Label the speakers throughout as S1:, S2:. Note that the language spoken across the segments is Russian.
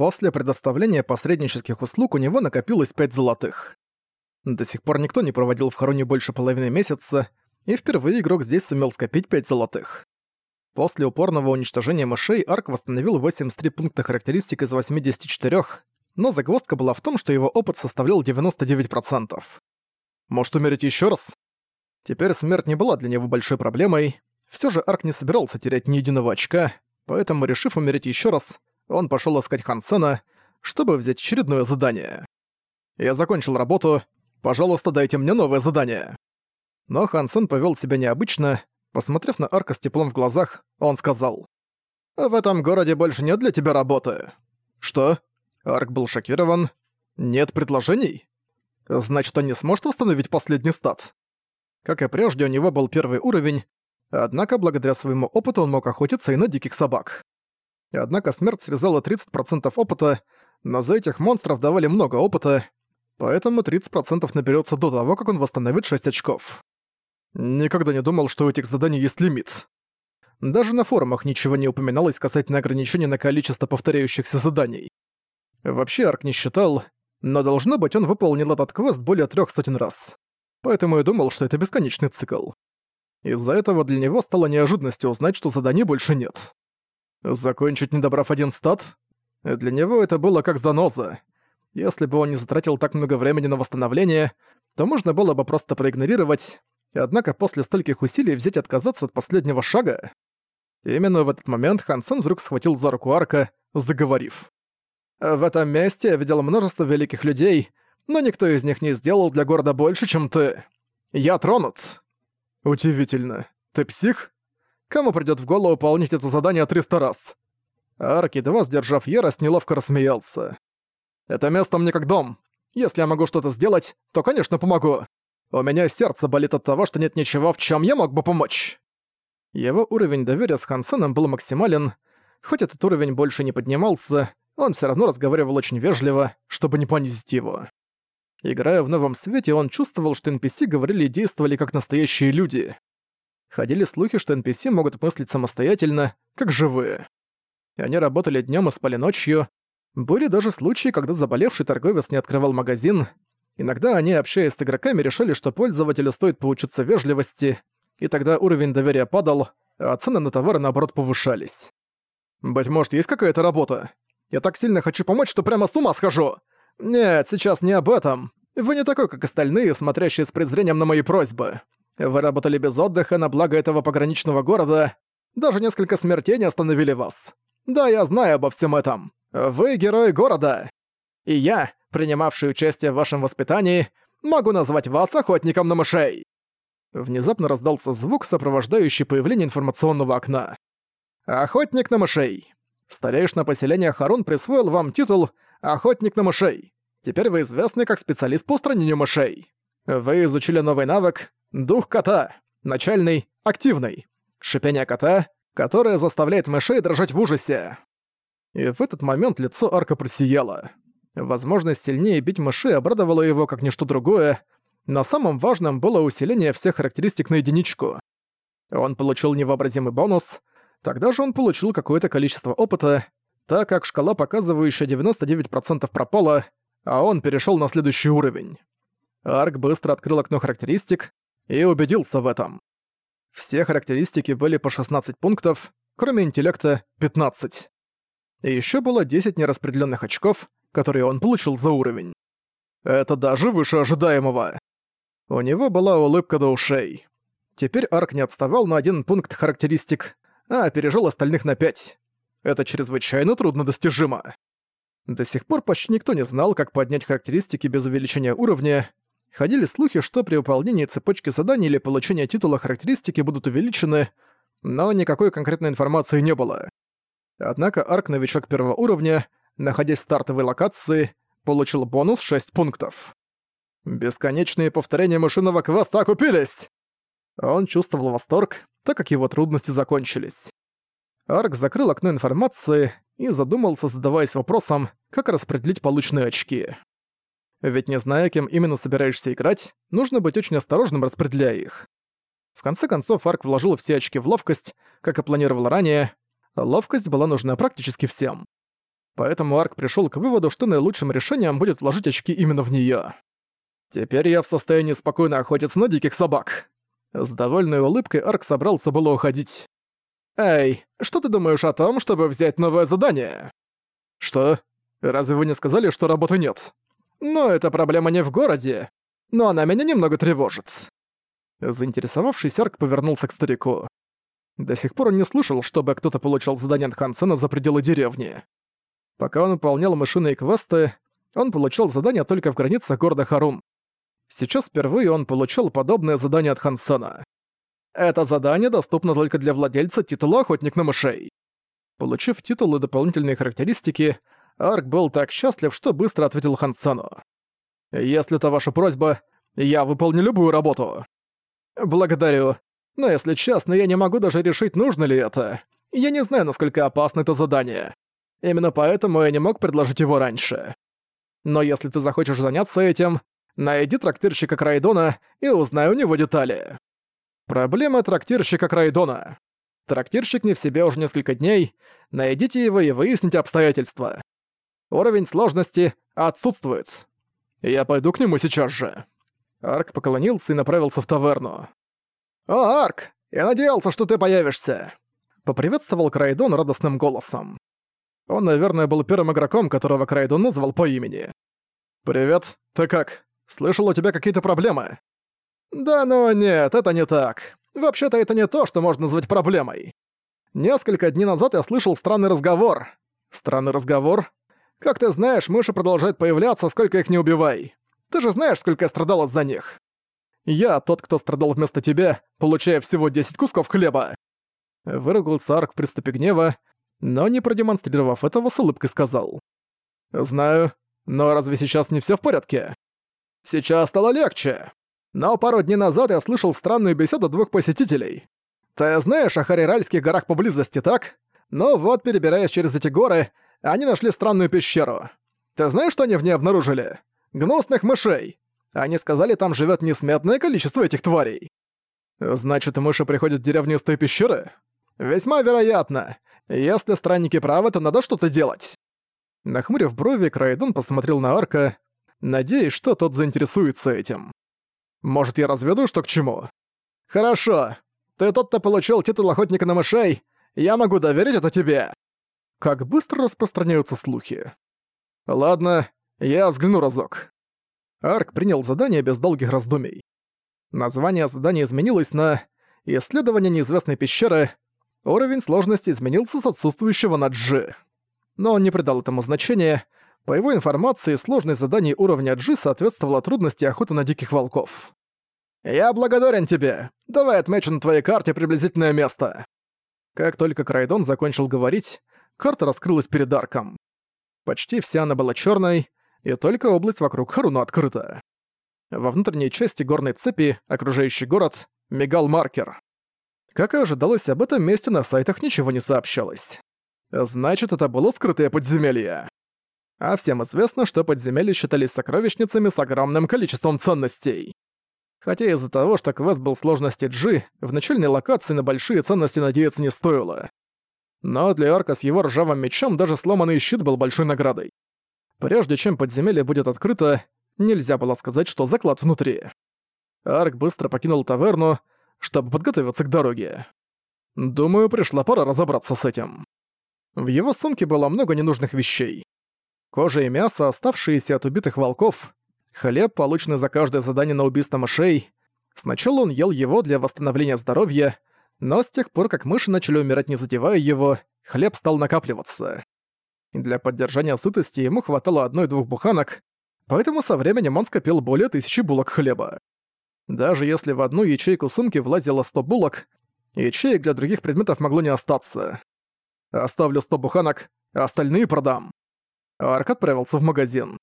S1: После предоставления посреднических услуг у него накопилось 5 золотых. До сих пор никто не проводил в Хароне больше половины месяца, и впервые игрок здесь сумел скопить 5 золотых. После упорного уничтожения мышей Арк восстановил 83 пункта характеристик из 84, но загвоздка была в том, что его опыт составлял 99%. Может умереть еще раз? Теперь смерть не была для него большой проблемой. Все же Арк не собирался терять ни единого очка, поэтому, решив умереть еще раз, он пошел искать Хансена, чтобы взять очередное задание. «Я закончил работу. Пожалуйста, дайте мне новое задание». Но Хансен повел себя необычно. Посмотрев на Арка с теплом в глазах, он сказал. «В этом городе больше нет для тебя работы». «Что?» Арк был шокирован. «Нет предложений?» «Значит, он не сможет восстановить последний стат?» Как и прежде, у него был первый уровень, однако благодаря своему опыту он мог охотиться и на диких собак. Однако смерть срезала 30% опыта, но за этих монстров давали много опыта, поэтому 30% наберется до того, как он восстановит 6 очков. Никогда не думал, что у этих заданий есть лимит. Даже на форумах ничего не упоминалось касательно ограничения на количество повторяющихся заданий. Вообще Арк не считал, но должно быть он выполнил этот квест более трех сотен раз. Поэтому я думал, что это бесконечный цикл. Из-за этого для него стало неожиданностью узнать, что заданий больше нет. Закончить, не добрав один стат? Для него это было как заноза. Если бы он не затратил так много времени на восстановление, то можно было бы просто проигнорировать, однако после стольких усилий взять и отказаться от последнего шага... Именно в этот момент Хансен вдруг схватил за руку Арка, заговорив. «В этом месте я видел множество великих людей, но никто из них не сделал для города больше, чем ты. Я тронут». «Удивительно. Ты псих?» Кому придёт в голову выполнить это задание 300 раз? Арк, едва сдержав ярость, неловко рассмеялся. «Это место мне как дом. Если я могу что-то сделать, то, конечно, помогу. У меня сердце болит от того, что нет ничего, в чём я мог бы помочь». Его уровень доверия с Хансеном был максимален. Хоть этот уровень больше не поднимался, он всё равно разговаривал очень вежливо, чтобы не понизить его. Играя в новом свете, он чувствовал, что NPC говорили и действовали как настоящие люди. Ходили слухи, что NPC могут мыслить самостоятельно, как живые. Они работали днем и спали ночью. Были даже случаи, когда заболевший торговец не открывал магазин. Иногда они, общаясь с игроками, решили, что пользователю стоит поучиться вежливости, и тогда уровень доверия падал, а цены на товары, наоборот, повышались. «Быть может, есть какая-то работа? Я так сильно хочу помочь, что прямо с ума схожу! Нет, сейчас не об этом. Вы не такой, как остальные, смотрящие с презрением на мои просьбы. Вы работали без отдыха на благо этого пограничного города. Даже несколько смертей не остановили вас. Да, я знаю обо всем этом. Вы герой города. И я, принимавший участие в вашем воспитании, могу назвать вас охотником на мышей». Внезапно раздался звук, сопровождающий появление информационного окна. «Охотник на мышей. Старейшина поселения Харун присвоил вам титул «Охотник на мышей». Теперь вы известны как специалист по устранению мышей. Вы изучили новый навык Дух кота. Начальный, активный. Шипение кота, которое заставляет мышей дрожать в ужасе. И в этот момент лицо Арка просияло. Возможность сильнее бить мышей обрадовала его как ничто другое, но самым важным было усиление всех характеристик на единичку. Он получил невообразимый бонус, тогда же он получил какое-то количество опыта, так как шкала, показывающая 99% пропала, а он перешел на следующий уровень. Арк быстро открыл окно характеристик, и убедился в этом. Все характеристики были по 16 пунктов, кроме интеллекта — 15. И ещё было 10 нераспределённых очков, которые он получил за уровень. Это даже выше ожидаемого. У него была улыбка до ушей. Теперь Арк не отставал на один пункт характеристик, а опережал остальных на 5. Это чрезвычайно трудно достижимо. До сих пор почти никто не знал, как поднять характеристики без увеличения уровня, Ходили слухи, что при выполнении цепочки заданий или получении титула характеристики будут увеличены, но никакой конкретной информации не было. Однако арк-новичок первого уровня, находясь в стартовой локации, получил бонус 6 пунктов. Бесконечные повторения мышиного квеста окупились! Он чувствовал восторг, так как его трудности закончились. Арк закрыл окно информации и задумался, задаваясь вопросом, как распределить полученные очки. Ведь не зная, кем именно собираешься играть, нужно быть очень осторожным, распределяя их. В конце концов, Арк вложил все очки в ловкость, как и планировал ранее. Ловкость была нужна практически всем. Поэтому Арк пришел к выводу, что наилучшим решением будет вложить очки именно в нее. «Теперь я в состоянии спокойно охотиться на диких собак». С довольной улыбкой Арк собрался было уходить. «Эй, что ты думаешь о том, чтобы взять новое задание?» «Что? Разве вы не сказали, что работы нет?» «Ну, эта проблема не в городе, но она меня немного тревожит». Заинтересовавшийся Арк повернулся к старику. До сих пор он не слышал, чтобы кто-то получал задание от Хансена за пределы деревни. Пока он выполнял мышиные квесты, он получал задания только в границах города Харум. Сейчас впервые он получил подобное задание от Хансена. Это задание доступно только для владельца титула «Охотник на мышей». Получив титул и дополнительные характеристики, Арк был так счастлив, что быстро ответил Хансену. «Если это ваша просьба, я выполню любую работу». «Благодарю. Но если честно, я не могу даже решить, нужно ли это. Я не знаю, насколько опасно это задание. Именно поэтому я не мог предложить его раньше. Но если ты захочешь заняться этим, найди трактирщика Крайдона и узнай у него детали. Проблема трактирщика Крайдона. Трактирщик не в себе уже несколько дней, найдите его и выясните обстоятельства. Уровень сложности отсутствует. Я пойду к нему сейчас же. Арк поклонился и направился в таверну. «О, Арк! Я надеялся, что ты появишься!» Поприветствовал Крайдон радостным голосом. Он, наверное, был первым игроком, которого Крайдон назвал по имени. «Привет, ты как? Слышал, у тебя какие-то проблемы?» «Да ну нет, это не так. Вообще-то это не то, что можно назвать проблемой. Несколько дней назад я слышал странный разговор. Странный разговор? Как ты знаешь, мыши продолжают появляться, сколько их не убивай. Ты же знаешь, сколько я страдал из-за них. Я тот, кто страдал вместо тебя, получая всего 10 кусков хлеба. Выругался Арк в приступе гнева, но не продемонстрировав этого, с улыбкой сказал. «Знаю, но разве сейчас не все в порядке? Сейчас стало легче. Но пару дней назад я слышал странную беседу двух посетителей. Ты знаешь о Хариральских горах поблизости, так? Ну вот, перебираясь через эти горы, они нашли странную пещеру. Ты знаешь, что они в ней обнаружили? Гнусных мышей. Они сказали, там живет несметное количество этих тварей. Значит, мыши приходят в деревню из той пещеры? Весьма вероятно. Если странники правы, то надо что-то делать. Нахмурив брови, Крайдон посмотрел на Арка, надеясь, что тот заинтересуется этим. Может, я разведу, что к чему? Хорошо. Ты тот, кто получил титул охотника на мышей. Я могу доверить это тебе. Как быстро распространяются слухи. Ладно, я взгляну разок. Арк принял задание без долгих раздумий. Название задания изменилось на «Исследование неизвестной пещеры». Уровень сложности изменился с отсутствующего на G. Но он не придал этому значения, по его информации, сложность заданий уровня G соответствовала трудности охоты на диких волков. «Я благодарен тебе. Давай отмечу на твоей карте приблизительное место». Как только Крайдон закончил говорить, карта раскрылась перед арком. Почти вся она была черной, и только область вокруг Харуна открыта. Во внутренней части горной цепи, окружающий город, мигал маркер. Как и ожидалось, об этом месте на сайтах ничего не сообщалось. Значит, это было скрытое подземелье а всем известно, что подземелья считались сокровищницами с огромным количеством ценностей. Хотя из-за того, что квест был сложности G, в начальной локации на большие ценности надеяться не стоило. Но для арка с его ржавым мечом даже сломанный щит был большой наградой. Прежде чем подземелье будет открыто, нельзя было сказать, что заклад внутри. Арк быстро покинул таверну, чтобы подготовиться к дороге. Думаю, пришла пора разобраться с этим. В его сумке было много ненужных вещей кожа и мясо, оставшиеся от убитых волков, хлеб, полученный за каждое задание на убийство мышей. Сначала он ел его для восстановления здоровья, но с тех пор, как мыши начали умирать не задевая его, хлеб стал накапливаться. Для поддержания сытости ему хватало одной-двух буханок, поэтому со временем он скопил более тысячи булок хлеба. Даже если в одну ячейку сумки влазило 100 булок, ячеек для других предметов могло не остаться. Оставлю 100 буханок, остальные продам. Арк отправился в магазин.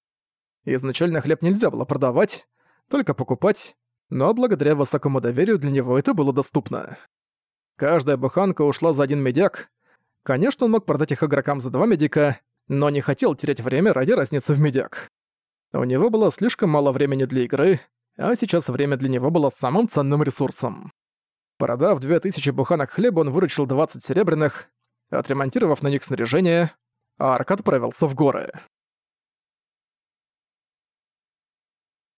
S1: Изначально хлеб нельзя было продавать, только покупать, но благодаря высокому доверию для него это было доступно. Каждая буханка ушла за один медяк. Конечно, он мог продать их игрокам за два медика, но не хотел терять время ради разницы в медяк. У него было слишком мало времени для игры, а сейчас время для него было самым ценным ресурсом. Продав 2000 буханок хлеба, он выручил 20 серебряных, отремонтировав на них снаряжение, а Арк отправился в горы.